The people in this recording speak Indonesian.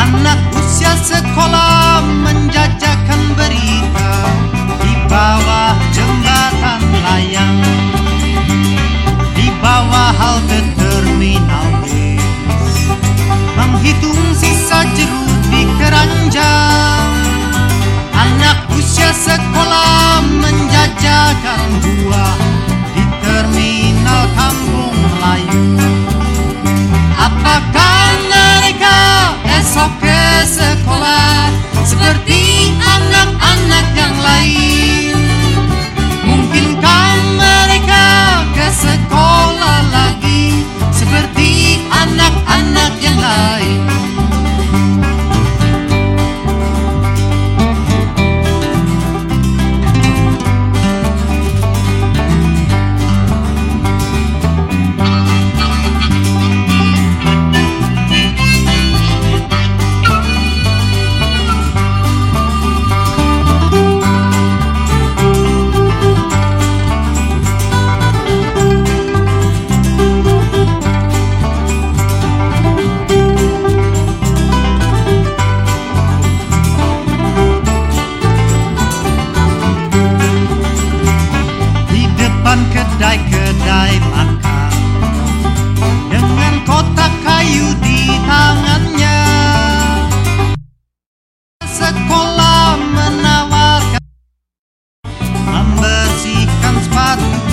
Anak usia sekolah menjajakan berita Di bawah sekolah seperti makan dengan kotak kayu di tangannya. Sekolah menawarkan membersihkan sepatu.